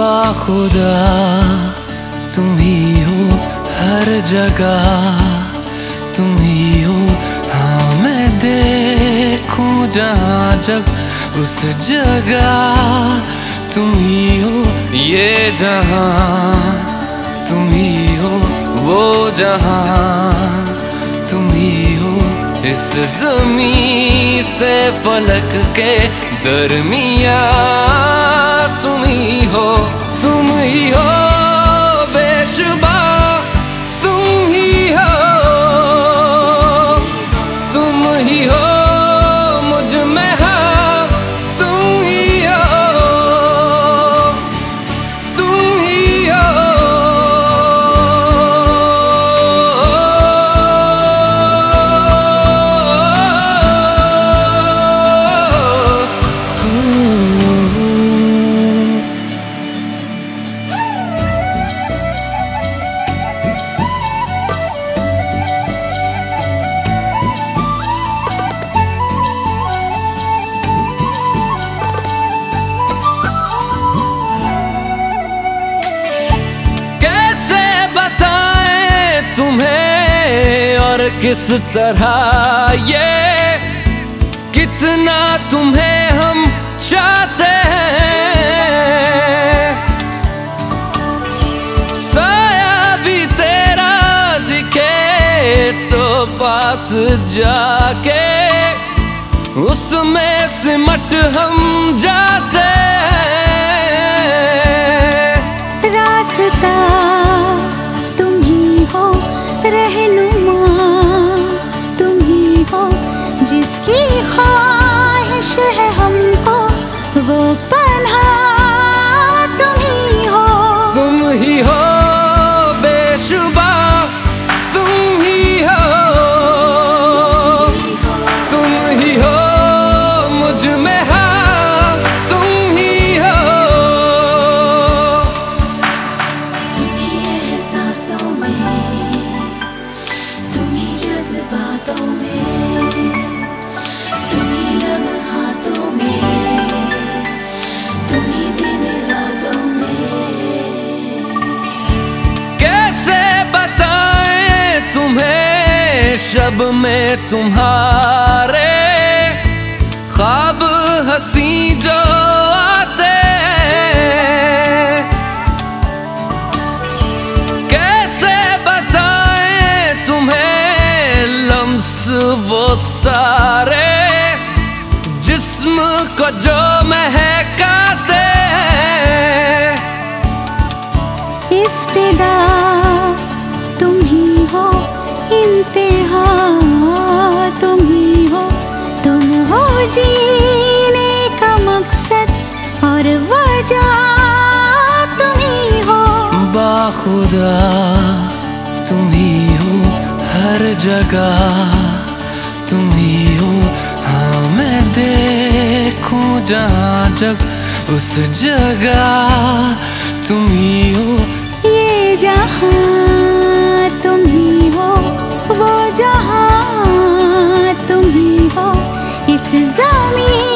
बाखुदा तुम ही हो हर जगह। तुम ही हो हाँ मैं देखूँ जहाँ जब उस जगह। तुम ही हो ये जहाँ, तुम ही हो वो जहाँ। तुम ही हो इस जमी से फलक के दरमिया ही हो तुम ही हो। और किस तरह ये कितना तुम्हें हम चाहते हैं। साया भी तेरा दिखे तो पास जाके उसमें सिमट हम जाते शब में तुम्हारे खाब हसी जो आते कैसे बताएँ तुम्हें लम्स वो सारे इंतहा तुम ही हो। तुम हो जीने का मकसद और वजह तुम ही हो। बाखुदा तुम ही हो हर जगह। तुम ही हो हाँ मैं देखूँ जहाँ जब उस जगह। तुम me.